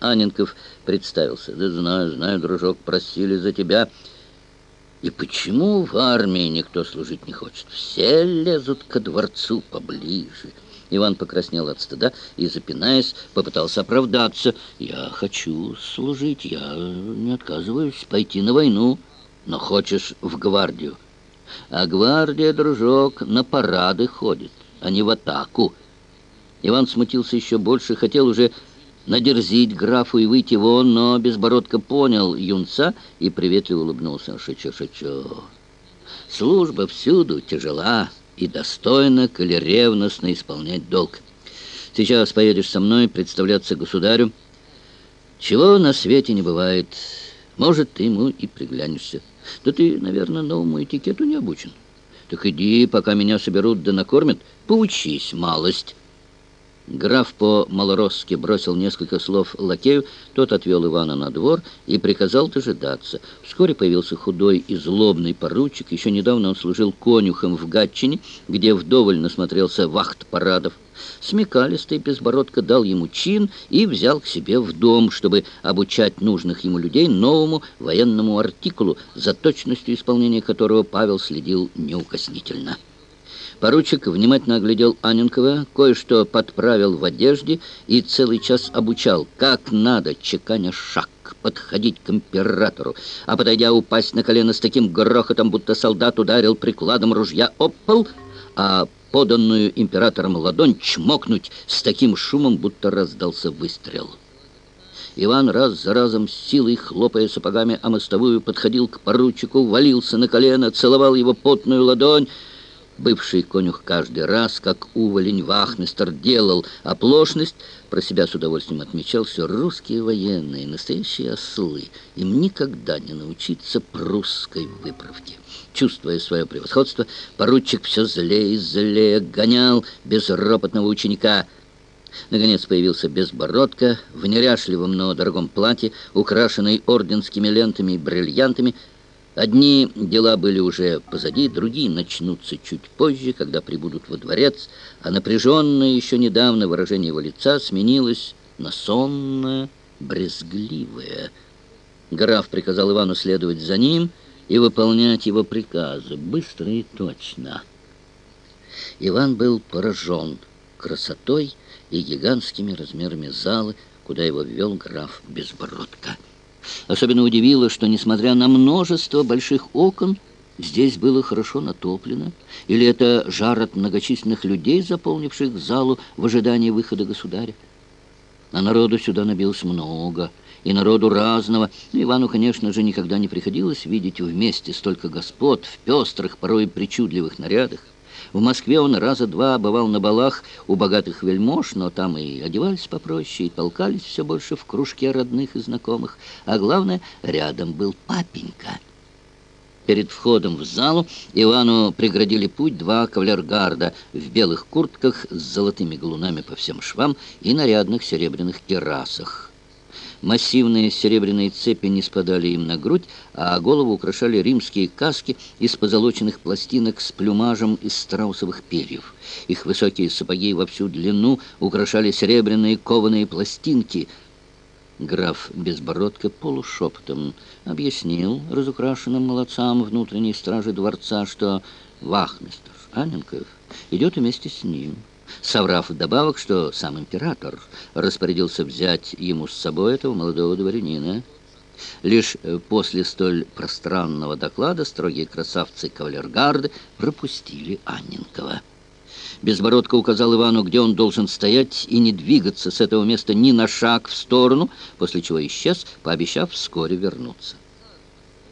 Аненков представился. «Да знаю, знаю, дружок, просили за тебя». И почему в армии никто служить не хочет? Все лезут ко дворцу поближе. Иван покраснел от стыда и, запинаясь, попытался оправдаться. «Я хочу служить, я не отказываюсь пойти на войну, но хочешь в гвардию. А гвардия, дружок, на парады ходит, а не в атаку». Иван смутился еще больше, хотел уже надерзить графу и выйти вон, но Безбородко понял юнца и приветливо улыбнулся. «Шичо, шичо, служба всюду тяжела и достойна, коли ревностно исполнять долг. Сейчас поедешь со мной представляться государю. Чего на свете не бывает, может, ты ему и приглянешься. Да ты, наверное, новому этикету не обучен. Так иди, пока меня соберут да накормят, поучись малость». Граф по-малоросски бросил несколько слов лакею, тот отвел Ивана на двор и приказал дожидаться. Вскоре появился худой и злобный поручик. Еще недавно он служил конюхом в Гатчине, где вдоволь насмотрелся вахт-парадов. Смекалистый безбородко дал ему чин и взял к себе в дом, чтобы обучать нужных ему людей новому военному артикулу, за точностью исполнения которого Павел следил неукоснительно. Поручик внимательно оглядел Аненкова, кое-что подправил в одежде и целый час обучал, как надо, чеканя шаг, подходить к императору, а подойдя упасть на колено с таким грохотом, будто солдат ударил прикладом ружья об пол, а поданную императором ладонь чмокнуть с таким шумом, будто раздался выстрел. Иван раз за разом, силой хлопая сапогами о мостовую, подходил к поручику, валился на колено, целовал его потную ладонь, Бывший конюх каждый раз, как уволень вахмистер делал оплошность, про себя с удовольствием отмечал все русские военные, настоящие ослы. Им никогда не научиться прусской выправке. Чувствуя свое превосходство, поручик все злее и злее гонял безропотного ученика. Наконец появился Безбородко в неряшливом, но дорогом платье, украшенный орденскими лентами и бриллиантами, Одни дела были уже позади, другие начнутся чуть позже, когда прибудут во дворец, а напряженное еще недавно выражение его лица сменилось на сонное, брезгливое. Граф приказал Ивану следовать за ним и выполнять его приказы быстро и точно. Иван был поражен красотой и гигантскими размерами залы, куда его ввел граф Безбородко. Особенно удивило, что, несмотря на множество больших окон, здесь было хорошо натоплено, или это жар от многочисленных людей, заполнивших залу в ожидании выхода государя. А народу сюда набилось много, и народу разного. Ивану, конечно же, никогда не приходилось видеть вместе столько господ в пестрых, порой причудливых нарядах. В Москве он раза два бывал на балах у богатых вельмож, но там и одевались попроще, и толкались все больше в кружке родных и знакомых. А главное, рядом был папенька. Перед входом в залу Ивану преградили путь два кавалергарда в белых куртках с золотыми галунами по всем швам и нарядных серебряных террасах. Массивные серебряные цепи не спадали им на грудь, а голову украшали римские каски из позолоченных пластинок с плюмажем из страусовых перьев. Их высокие сапоги во всю длину украшали серебряные кованые пластинки. Граф Безбородко полушепотом объяснил разукрашенным молодцам внутренней стражи дворца, что вахмистр Аненков идет вместе с ним соврав вдобавок, что сам император распорядился взять ему с собой этого молодого дворянина. Лишь э, после столь пространного доклада строгие красавцы кавалергарды пропустили Анненкова. Безбородко указал Ивану, где он должен стоять и не двигаться с этого места ни на шаг в сторону, после чего исчез, пообещав вскоре вернуться.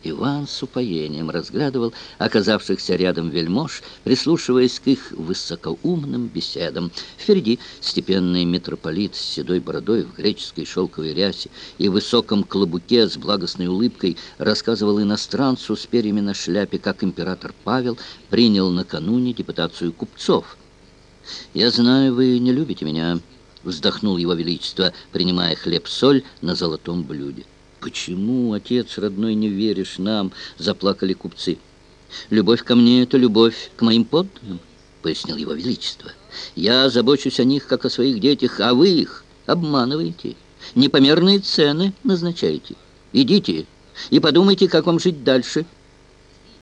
Иван с упоением разглядывал оказавшихся рядом вельмож, прислушиваясь к их высокоумным беседам. Впереди степенный митрополит с седой бородой в греческой шелковой рясе и высоком клобуке с благостной улыбкой рассказывал иностранцу с перьями на шляпе, как император Павел принял накануне депутацию купцов. «Я знаю, вы не любите меня», — вздохнул его величество, принимая хлеб-соль на золотом блюде. «Почему, отец родной, не веришь нам?» — заплакали купцы. «Любовь ко мне — это любовь к моим подданным», — пояснил его величество. «Я забочусь о них, как о своих детях, а вы их обманываете. непомерные цены назначаете. Идите и подумайте, как вам жить дальше».